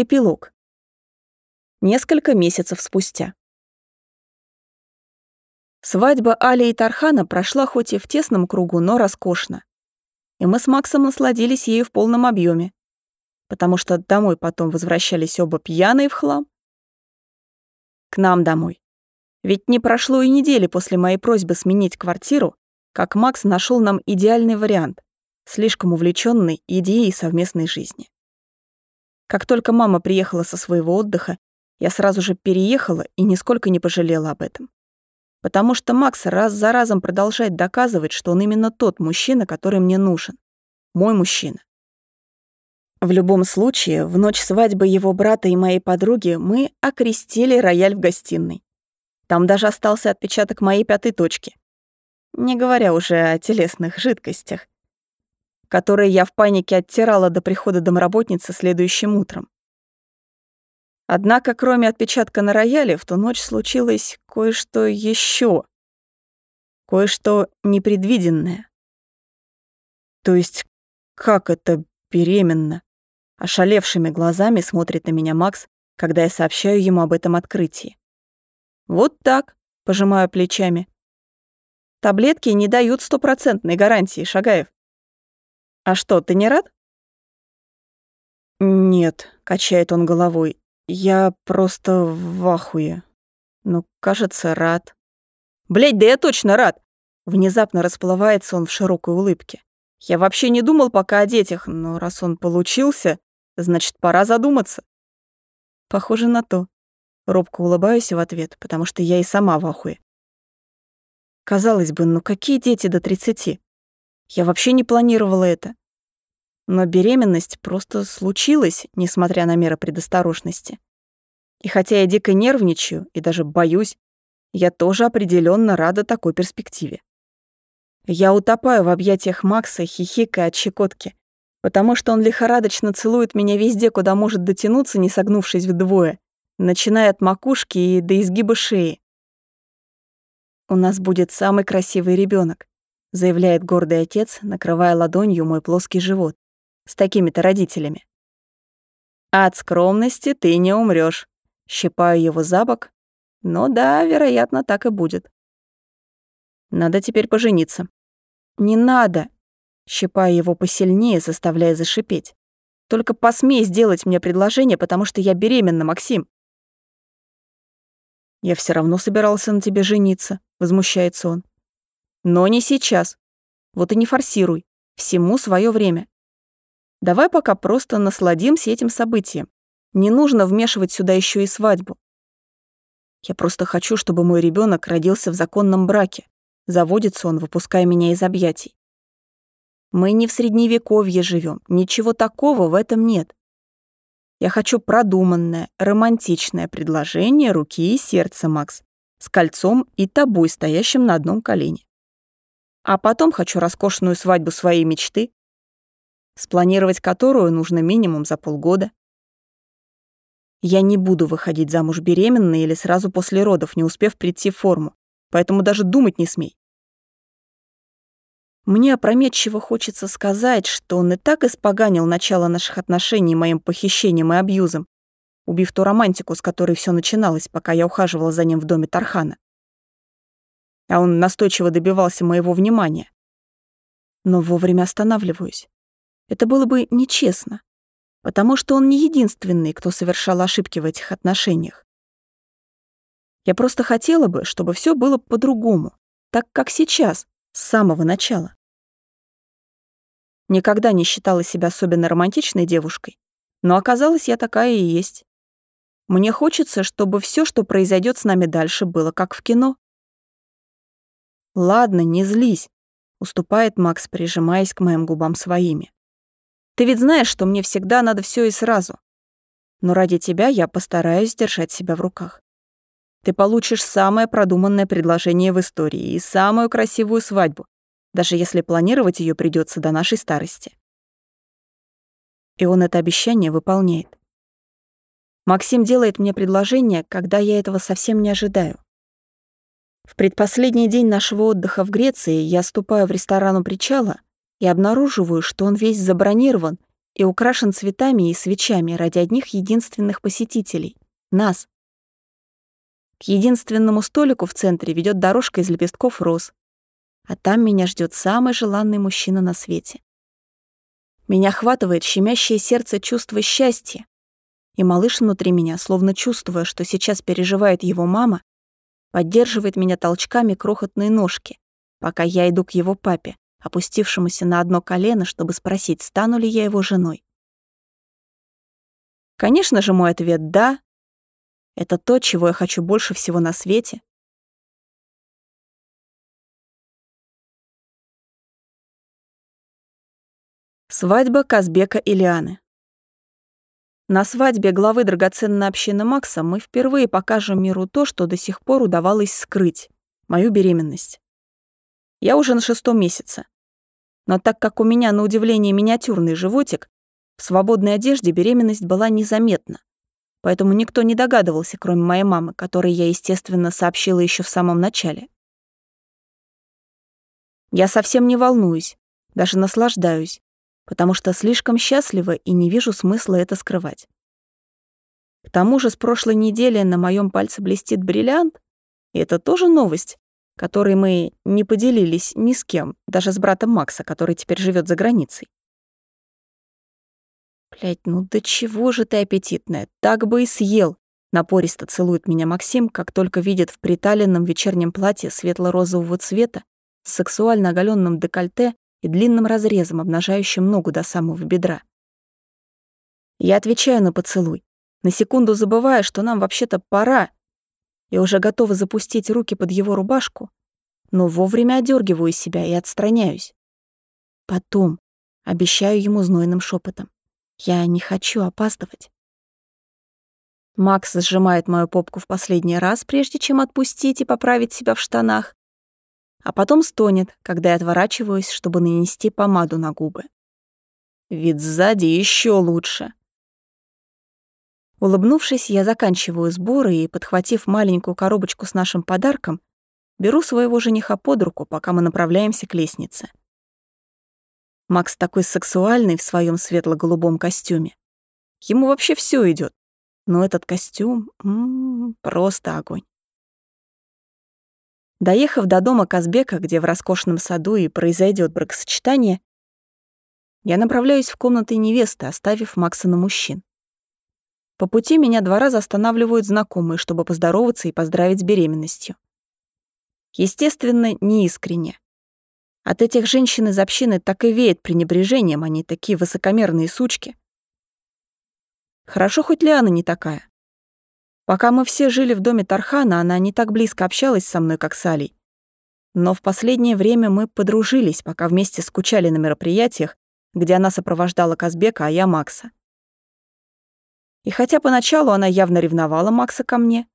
Эпилог. Несколько месяцев спустя. Свадьба Али и Тархана прошла хоть и в тесном кругу, но роскошно. И мы с Максом насладились ею в полном объеме, потому что домой потом возвращались оба пьяные в хлам. К нам домой. Ведь не прошло и недели после моей просьбы сменить квартиру, как Макс нашел нам идеальный вариант, слишком увлеченный идеей совместной жизни. Как только мама приехала со своего отдыха, я сразу же переехала и нисколько не пожалела об этом. Потому что Макс раз за разом продолжает доказывать, что он именно тот мужчина, который мне нужен. Мой мужчина. В любом случае, в ночь свадьбы его брата и моей подруги мы окрестили рояль в гостиной. Там даже остался отпечаток моей пятой точки. Не говоря уже о телесных жидкостях, которые я в панике оттирала до прихода домработницы следующим утром. Однако, кроме отпечатка на рояле, в ту ночь случилось кое-что еще, Кое-что непредвиденное. То есть, как это беременна? Ошалевшими глазами смотрит на меня Макс, когда я сообщаю ему об этом открытии. Вот так, пожимаю плечами. Таблетки не дают стопроцентной гарантии, Шагаев. А что, ты не рад? Нет, качает он головой. Я просто в ахуе. Ну, кажется, рад. Блять, да я точно рад. Внезапно расплывается он в широкой улыбке. Я вообще не думал пока о детях, но раз он получился, значит, пора задуматься. Похоже на то. Робко улыбаюсь в ответ, потому что я и сама в ахуе. Казалось бы, ну какие дети до 30? Я вообще не планировала это. Но беременность просто случилась, несмотря на меры предосторожности. И хотя я дико нервничаю и даже боюсь, я тоже определенно рада такой перспективе. Я утопаю в объятиях Макса, хихикая от щекотки, потому что он лихорадочно целует меня везде, куда может дотянуться, не согнувшись вдвое, начиная от макушки и до изгиба шеи. У нас будет самый красивый ребенок, заявляет гордый отец, накрывая ладонью мой плоский живот. С такими-то родителями. От скромности ты не умрёшь. Щипаю его за бок. Но да, вероятно, так и будет. Надо теперь пожениться. Не надо. Щипаю его посильнее, заставляя зашипеть. Только посмей сделать мне предложение, потому что я беременна, Максим. Я все равно собирался на тебе жениться, возмущается он. Но не сейчас. Вот и не форсируй. Всему свое время. Давай пока просто насладимся этим событием. Не нужно вмешивать сюда еще и свадьбу. Я просто хочу, чтобы мой ребенок родился в законном браке. Заводится он, выпуская меня из объятий. Мы не в средневековье живем, ничего такого в этом нет. Я хочу продуманное, романтичное предложение руки и сердца, Макс, с кольцом и тобой, стоящим на одном колене. А потом хочу роскошную свадьбу своей мечты, спланировать которую нужно минимум за полгода. Я не буду выходить замуж беременной или сразу после родов, не успев прийти в форму, поэтому даже думать не смей. Мне опрометчиво хочется сказать, что он и так испоганил начало наших отношений моим похищением и абьюзом, убив ту романтику, с которой все начиналось, пока я ухаживала за ним в доме Тархана. А он настойчиво добивался моего внимания. Но вовремя останавливаюсь. Это было бы нечестно, потому что он не единственный, кто совершал ошибки в этих отношениях. Я просто хотела бы, чтобы все было по-другому, так как сейчас, с самого начала. Никогда не считала себя особенно романтичной девушкой, но оказалось, я такая и есть. Мне хочется, чтобы все, что произойдет с нами дальше, было как в кино. Ладно, не злись, уступает Макс, прижимаясь к моим губам своими. Ты ведь знаешь, что мне всегда надо все и сразу. Но ради тебя я постараюсь держать себя в руках. Ты получишь самое продуманное предложение в истории и самую красивую свадьбу, даже если планировать ее придется до нашей старости. И он это обещание выполняет. Максим делает мне предложение, когда я этого совсем не ожидаю. В предпоследний день нашего отдыха в Греции я ступаю в ресторан у причала и обнаруживаю, что он весь забронирован и украшен цветами и свечами ради одних единственных посетителей — нас. К единственному столику в центре ведет дорожка из лепестков роз, а там меня ждет самый желанный мужчина на свете. Меня охватывает щемящее сердце чувство счастья, и малыш внутри меня, словно чувствуя, что сейчас переживает его мама, поддерживает меня толчками крохотные ножки, пока я иду к его папе, опустившемуся на одно колено, чтобы спросить, стану ли я его женой. Конечно же, мой ответ «да». Это то, чего я хочу больше всего на свете. Свадьба Казбека и Лианы. На свадьбе главы драгоценной общины Макса мы впервые покажем миру то, что до сих пор удавалось скрыть — мою беременность. Я уже на шестом месяце. Но так как у меня, на удивление, миниатюрный животик, в свободной одежде беременность была незаметна. Поэтому никто не догадывался, кроме моей мамы, которой я, естественно, сообщила еще в самом начале. Я совсем не волнуюсь, даже наслаждаюсь, потому что слишком счастлива и не вижу смысла это скрывать. К тому же с прошлой недели на моем пальце блестит бриллиант, и это тоже новость, которой мы не поделились ни с кем, даже с братом Макса, который теперь живет за границей. Блять, ну до чего же ты аппетитная? Так бы и съел. Напористо целует меня Максим, как только видит в приталенном вечернем платье светло-розового цвета с сексуально оголенным декольте и длинным разрезом, обнажающим ногу до самого бедра. Я отвечаю на поцелуй, на секунду забывая, что нам вообще-то пора, и уже готова запустить руки под его рубашку, но вовремя одергиваю себя и отстраняюсь. Потом обещаю ему знойным шепотом. Я не хочу опаздывать. Макс сжимает мою попку в последний раз, прежде чем отпустить и поправить себя в штанах, а потом стонет, когда я отворачиваюсь, чтобы нанести помаду на губы. Вид сзади еще лучше. Улыбнувшись, я заканчиваю сборы и, подхватив маленькую коробочку с нашим подарком, беру своего жениха под руку, пока мы направляемся к лестнице. Макс такой сексуальный в своем светло-голубом костюме. Ему вообще все идет, но этот костюм м -м, просто огонь. Доехав до дома Казбека, где в роскошном саду и произойдет бракосочетание, я направляюсь в комнаты невесты, оставив Макса на мужчин. По пути меня два раза останавливают знакомые, чтобы поздороваться и поздравить с беременностью. Естественно, неискренне. От этих женщин из общины так и веет пренебрежением, они такие высокомерные сучки. Хорошо, хоть Лиана не такая. Пока мы все жили в доме Тархана, она не так близко общалась со мной, как с Алей. Но в последнее время мы подружились, пока вместе скучали на мероприятиях, где она сопровождала Казбека, а я Макса. И хотя поначалу она явно ревновала Макса ко мне,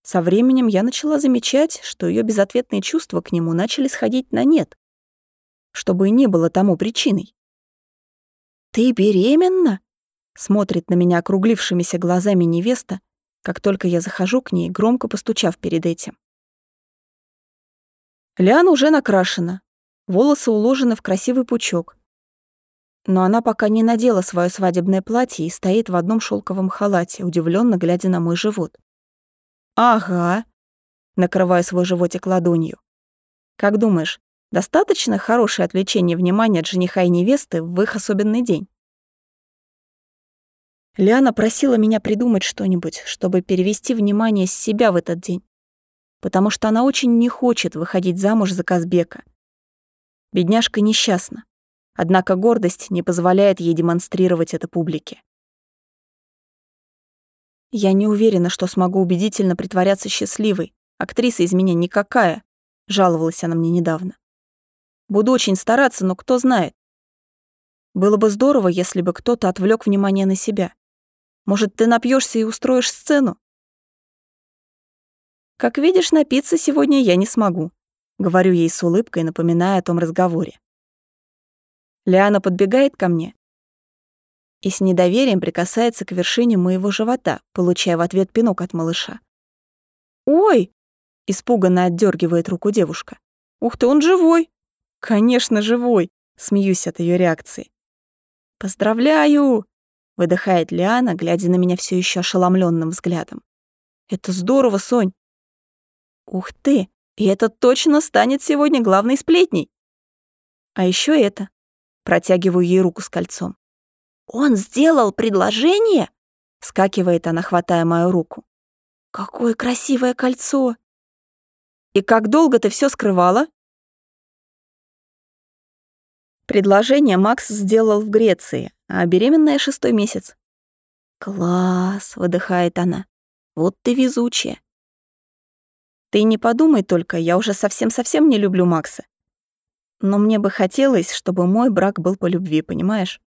со временем я начала замечать, что ее безответные чувства к нему начали сходить на нет, чтобы и не было тому причиной. «Ты беременна?» — смотрит на меня округлившимися глазами невеста, как только я захожу к ней, громко постучав перед этим. Лиана уже накрашена, волосы уложены в красивый пучок. Но она пока не надела свое свадебное платье и стоит в одном шелковом халате, удивленно глядя на мой живот. «Ага», — накрываю свой животик ладонью. «Как думаешь, достаточно хорошее отвлечение внимания от жениха и невесты в их особенный день?» Лиана просила меня придумать что-нибудь, чтобы перевести внимание с себя в этот день, потому что она очень не хочет выходить замуж за Казбека. Бедняжка несчастна, однако гордость не позволяет ей демонстрировать это публике. Я не уверена, что смогу убедительно притворяться счастливой. Актриса из меня никакая, жаловалась она мне недавно. Буду очень стараться, но кто знает. Было бы здорово, если бы кто-то отвлек внимание на себя. Может, ты напьешься и устроишь сцену? Как видишь, напиться сегодня я не смогу, говорю ей с улыбкой, напоминая о том разговоре. Лиана подбегает ко мне и с недоверием прикасается к вершине моего живота, получая в ответ пинок от малыша. «Ой!» — испуганно отдергивает руку девушка. «Ух ты, он живой!» «Конечно, живой!» — смеюсь от ее реакции. «Поздравляю!» — выдыхает Лиана, глядя на меня все еще ошеломленным взглядом. «Это здорово, Сонь!» «Ух ты! И это точно станет сегодня главной сплетней!» «А еще это!» — протягиваю ей руку с кольцом. «Он сделал предложение?» — скакивает она, хватая мою руку. «Какое красивое кольцо!» «И как долго ты все скрывала?» Предложение Макс сделал в Греции, а беременная шестой месяц. «Класс!» — выдыхает она. «Вот ты везучая!» «Ты не подумай только, я уже совсем-совсем не люблю Макса. Но мне бы хотелось, чтобы мой брак был по любви, понимаешь?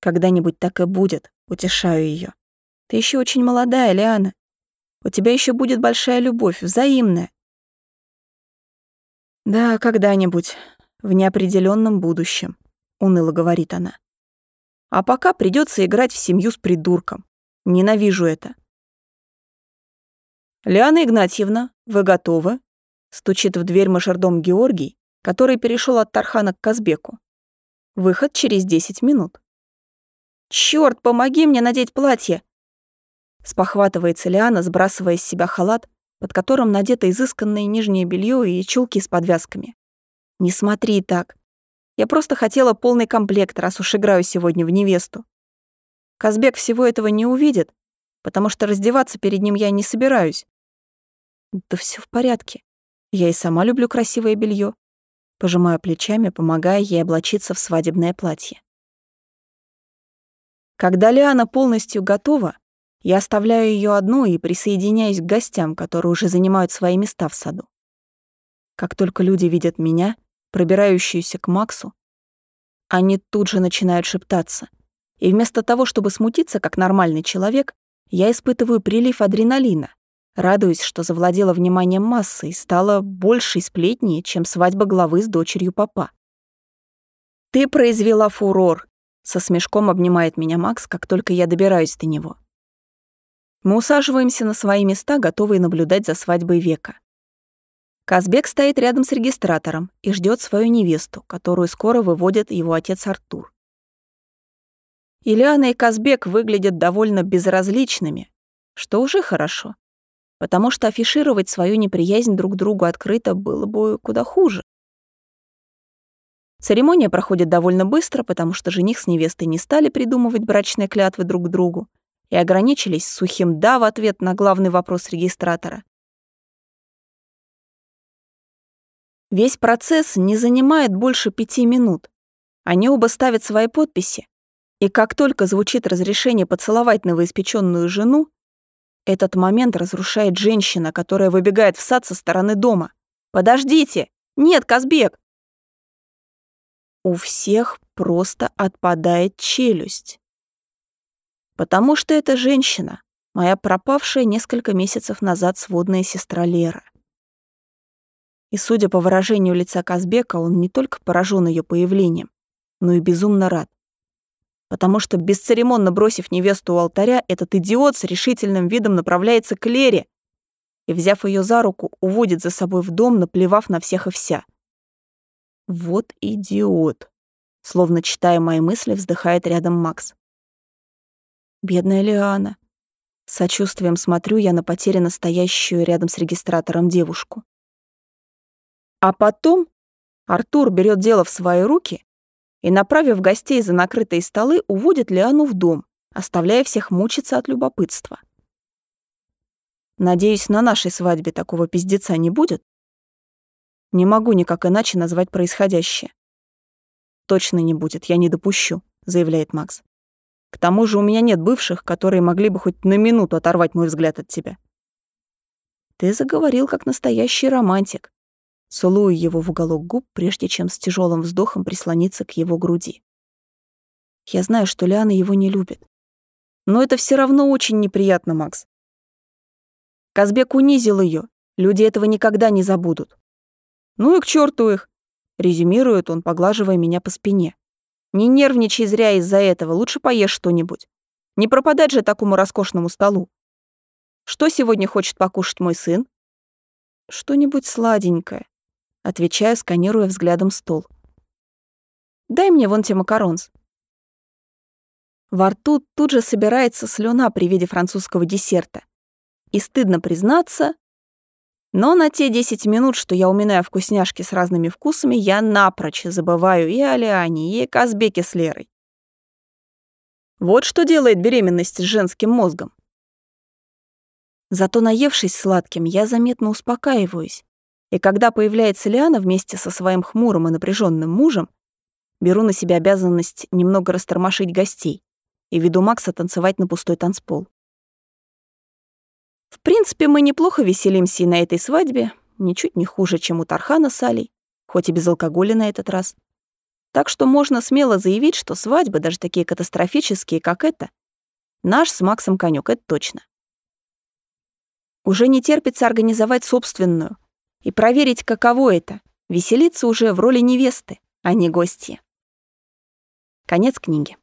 Когда-нибудь так и будет, утешаю ее. Ты еще очень молодая, Лиана. У тебя еще будет большая любовь, взаимная. Да, когда-нибудь, в неопределенном будущем, уныло говорит она. А пока придется играть в семью с придурком. Ненавижу это. Лиана Игнатьевна, вы готовы? Стучит в дверь мажордом Георгий, который перешел от Тархана к Казбеку. Выход через 10 минут. Черт, помоги мне надеть платье!» Спохватывается Лиана, сбрасывая с себя халат, под которым надето изысканное нижнее белье и чулки с подвязками. «Не смотри так. Я просто хотела полный комплект, раз уж играю сегодня в невесту. Казбек всего этого не увидит, потому что раздеваться перед ним я не собираюсь. Да все в порядке. Я и сама люблю красивое белье. Пожимаю плечами, помогая ей облачиться в свадебное платье. Когда Лиана полностью готова, я оставляю ее одну и присоединяюсь к гостям, которые уже занимают свои места в саду. Как только люди видят меня, пробирающуюся к Максу, они тут же начинают шептаться. И вместо того, чтобы смутиться, как нормальный человек, я испытываю прилив адреналина, радуюсь, что завладела вниманием массы и стала большей сплетней, чем свадьба главы с дочерью папа. «Ты произвела фурор», со смешком обнимает меня Макс, как только я добираюсь до него. Мы усаживаемся на свои места, готовые наблюдать за свадьбой века. Казбек стоит рядом с регистратором и ждет свою невесту, которую скоро выводит его отец Артур. Ильяна и Казбек выглядят довольно безразличными, что уже хорошо, потому что афишировать свою неприязнь друг к другу открыто было бы куда хуже. Церемония проходит довольно быстро, потому что жених с невестой не стали придумывать брачные клятвы друг к другу и ограничились сухим «да» в ответ на главный вопрос регистратора. Весь процесс не занимает больше пяти минут. Они оба ставят свои подписи, и как только звучит разрешение поцеловать новоиспеченную жену, этот момент разрушает женщина, которая выбегает в сад со стороны дома. «Подождите! Нет, Казбек! у всех просто отпадает челюсть. Потому что эта женщина, моя пропавшая несколько месяцев назад сводная сестра Лера. И судя по выражению лица Казбека, он не только поражен ее появлением, но и безумно рад. Потому что, бесцеремонно бросив невесту у алтаря, этот идиот с решительным видом направляется к Лере и, взяв ее за руку, уводит за собой в дом, наплевав на всех и вся. Вот идиот. Словно читая мои мысли, вздыхает рядом Макс. Бедная Лиана. Сочувствием смотрю я на потерянно стоящую рядом с регистратором девушку. А потом Артур берет дело в свои руки и, направив гостей за накрытые столы, уводит Лиану в дом, оставляя всех мучиться от любопытства. Надеюсь, на нашей свадьбе такого пиздеца не будет? Не могу никак иначе назвать происходящее. «Точно не будет, я не допущу», — заявляет Макс. «К тому же у меня нет бывших, которые могли бы хоть на минуту оторвать мой взгляд от тебя». «Ты заговорил как настоящий романтик», целую его в уголок губ, прежде чем с тяжелым вздохом прислониться к его груди. Я знаю, что Лиана его не любит. Но это все равно очень неприятно, Макс. Казбек унизил ее. Люди этого никогда не забудут. «Ну и к черту их!» — резюмирует он, поглаживая меня по спине. «Не нервничай зря из-за этого, лучше поешь что-нибудь. Не пропадать же такому роскошному столу. Что сегодня хочет покушать мой сын?» «Что-нибудь сладенькое», — отвечаю, сканируя взглядом стол. «Дай мне вон те макаронс». Во рту тут же собирается слюна при виде французского десерта. И стыдно признаться, но на те 10 минут, что я уминаю вкусняшки с разными вкусами, я напрочь забываю и о Лиане, и о Казбеке с Лерой. Вот что делает беременность с женским мозгом. Зато наевшись сладким, я заметно успокаиваюсь. И когда появляется Лиана вместе со своим хмурым и напряженным мужем, беру на себя обязанность немного растормошить гостей и веду Макса танцевать на пустой танцпол. В принципе, мы неплохо веселимся и на этой свадьбе, ничуть не хуже, чем у Тархана с Алей, хоть и без алкоголя на этот раз. Так что можно смело заявить, что свадьбы, даже такие катастрофические, как эта, наш с Максом конёк, это точно. Уже не терпится организовать собственную и проверить, каково это — веселиться уже в роли невесты, а не гостья. Конец книги.